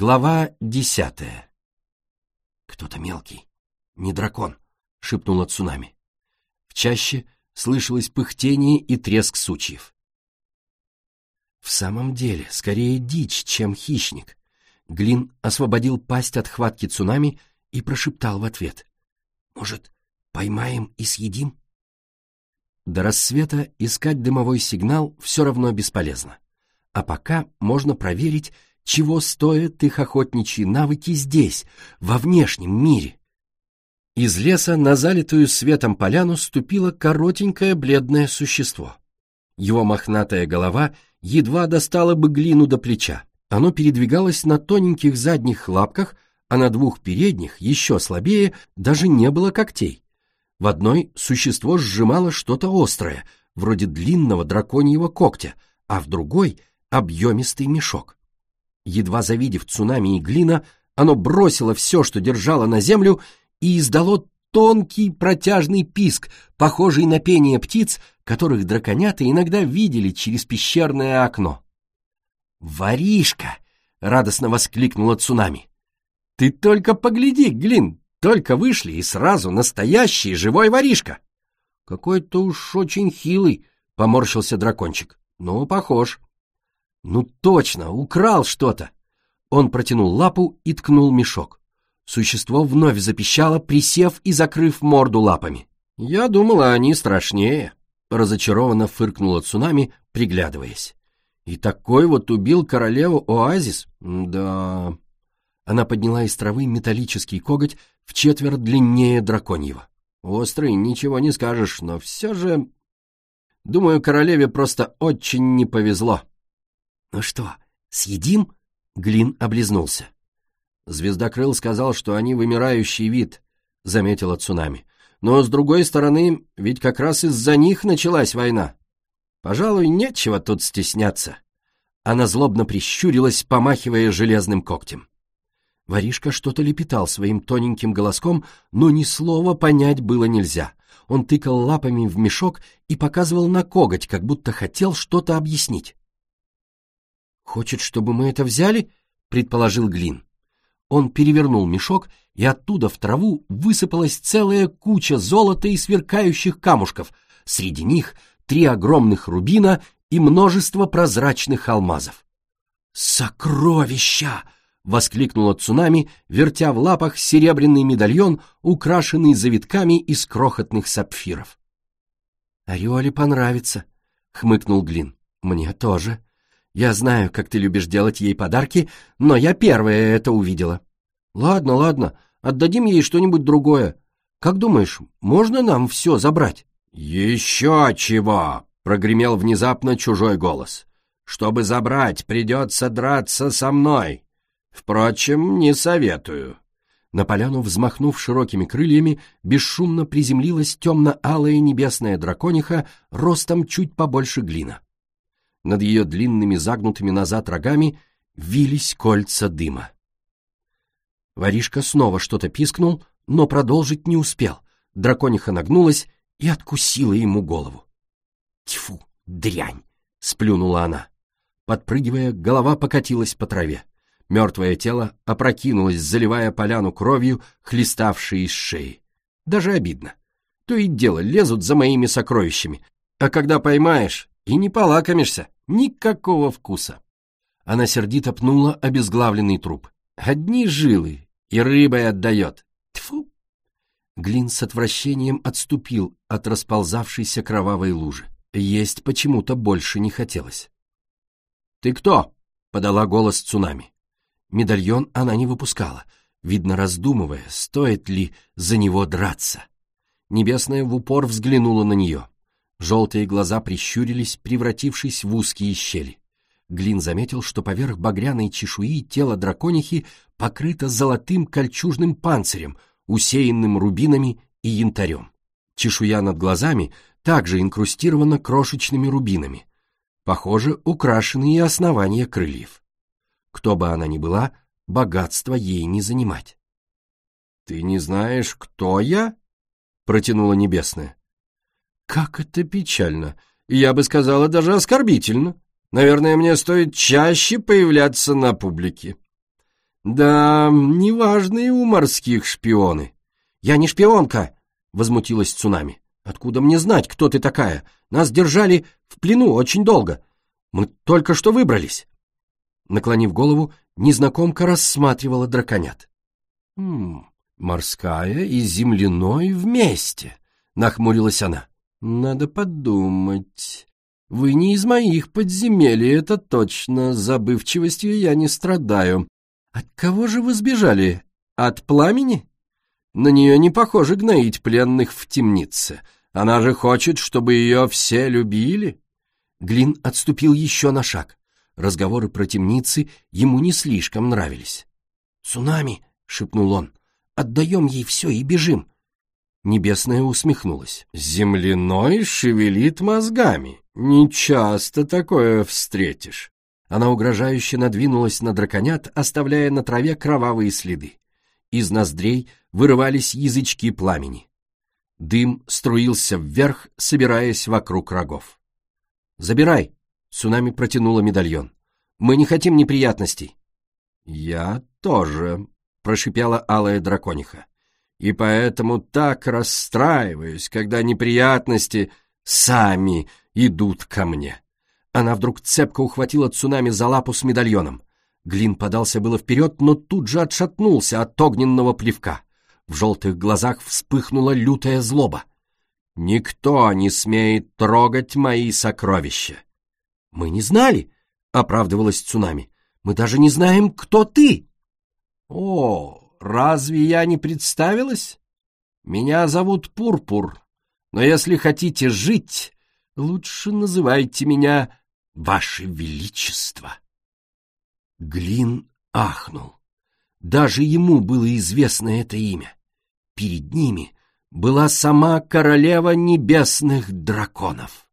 Глава десятая. «Кто-то мелкий, не дракон», — шепнула цунами. В чаще слышалось пыхтение и треск сучьев. В самом деле, скорее дичь, чем хищник. Глин освободил пасть от хватки цунами и прошептал в ответ. «Может, поймаем и съедим?» До рассвета искать дымовой сигнал все равно бесполезно. А пока можно проверить, чего стоят их охотничьи навыки здесь, во внешнем мире. Из леса на залитую светом поляну ступило коротенькое бледное существо. Его мохнатая голова едва достала бы глину до плеча. Оно передвигалось на тоненьких задних лапках, а на двух передних, еще слабее, даже не было когтей. В одной существо сжимало что-то острое, вроде длинного драконьего когтя, а в другой — объемистый мешок. Едва завидев цунами и глина, оно бросило все, что держало на землю, и издало тонкий протяжный писк, похожий на пение птиц, которых драконята иногда видели через пещерное окно. «Воришка!» — радостно воскликнула цунами. «Ты только погляди, Глин, только вышли, и сразу настоящий живой воришка!» «Какой-то уж очень хилый», — поморщился дракончик. «Ну, похож». Ну точно, украл что-то. Он протянул лапу и ткнул мешок. Существо вновь запищало, присев и закрыв морду лапами. Я думала, они страшнее. Разочарованно фыркнула цунами, приглядываясь. И такой вот убил королеву Оазис? Да... Она подняла из травы металлический коготь в четверть длиннее драконьего. Острый, ничего не скажешь, но все же... Думаю, королеве просто очень не повезло. «Ну что, съедим?» Глин облизнулся. Звездокрыл сказал, что они вымирающий вид, заметила цунами. Но, с другой стороны, ведь как раз из-за них началась война. Пожалуй, нечего тут стесняться. Она злобно прищурилась, помахивая железным когтем. Воришка что-то лепетал своим тоненьким голоском, но ни слова понять было нельзя. Он тыкал лапами в мешок и показывал на коготь, как будто хотел что-то объяснить. «Хочет, чтобы мы это взяли?» — предположил Глин. Он перевернул мешок, и оттуда в траву высыпалась целая куча золота и сверкающих камушков. Среди них три огромных рубина и множество прозрачных алмазов. «Сокровища!» — воскликнула цунами, вертя в лапах серебряный медальон, украшенный завитками из крохотных сапфиров. «Ореоле понравится», — хмыкнул Глин. «Мне тоже», я знаю, как ты любишь делать ей подарки, но я первая это увидела. Ладно, ладно, отдадим ей что-нибудь другое. Как думаешь, можно нам все забрать? Еще чего! Прогремел внезапно чужой голос. Чтобы забрать, придется драться со мной. Впрочем, не советую. На поляну, взмахнув широкими крыльями, бесшумно приземлилась темно-алая небесная дракониха ростом чуть побольше глина над ее длинными загнутыми назад рогами вились кольца дыма. Воришка снова что-то пискнул, но продолжить не успел. Дракониха нагнулась и откусила ему голову. «Тьфу, дрянь!» — сплюнула она. Подпрыгивая, голова покатилась по траве. Мертвое тело опрокинулось, заливая поляну кровью, хлеставшей из шеи. Даже обидно. То и дело лезут за моими сокровищами. А когда поймаешь, и не полакомишься, никакого вкуса. Она сердито пнула обезглавленный труп. Одни жилы, и рыбой отдает. Тьфу! Глин с отвращением отступил от расползавшейся кровавой лужи. Есть почему-то больше не хотелось. «Ты кто?» — подала голос цунами. Медальон она не выпускала, видно раздумывая, стоит ли за него драться. Небесная в упор взглянула на нее. Желтые глаза прищурились, превратившись в узкие щели. Глин заметил, что поверх багряной чешуи тело драконихи покрыто золотым кольчужным панцирем, усеянным рубинами и янтарем. Чешуя над глазами также инкрустирована крошечными рубинами. Похоже, украшены и основания крыльев. Кто бы она ни была, богатство ей не занимать. «Ты не знаешь, кто я?» — протянула Небесная. Как это печально. Я бы сказала, даже оскорбительно. Наверное, мне стоит чаще появляться на публике. Да, неважные у морских шпионы. Я не шпионка, возмутилась цунами. Откуда мне знать, кто ты такая? Нас держали в плену очень долго. Мы только что выбрались. Наклонив голову, незнакомка рассматривала драконят. «Хм, морская и земляной вместе», — нахмурилась она. «Надо подумать. Вы не из моих подземелий, это точно. Забывчивостью я не страдаю. От кого же вы сбежали? От пламени? На нее не похоже гноить пленных в темнице. Она же хочет, чтобы ее все любили». Глин отступил еще на шаг. Разговоры про темницы ему не слишком нравились. «Цунами!» — шепнул он. «Отдаем ей все и бежим!» Небесная усмехнулась. «Земляной шевелит мозгами. Нечасто такое встретишь». Она угрожающе надвинулась на драконят, оставляя на траве кровавые следы. Из ноздрей вырывались язычки пламени. Дым струился вверх, собираясь вокруг рогов. «Забирай!» Цунами протянула медальон. «Мы не хотим неприятностей». «Я тоже», — прошипела алая дракониха. «И поэтому так расстраиваюсь, когда неприятности сами идут ко мне». Она вдруг цепко ухватила цунами за лапу с медальоном. Глин подался было вперед, но тут же отшатнулся от огненного плевка. В желтых глазах вспыхнула лютая злоба. «Никто не смеет трогать мои сокровища!» «Мы не знали», — оправдывалась цунами. «Мы даже не знаем, кто ты». «О, разве я не представилась? Меня зовут Пурпур, но если хотите жить, лучше называйте меня Ваше Величество». Глин ахнул. Даже ему было известно это имя. Перед ними была сама королева небесных драконов.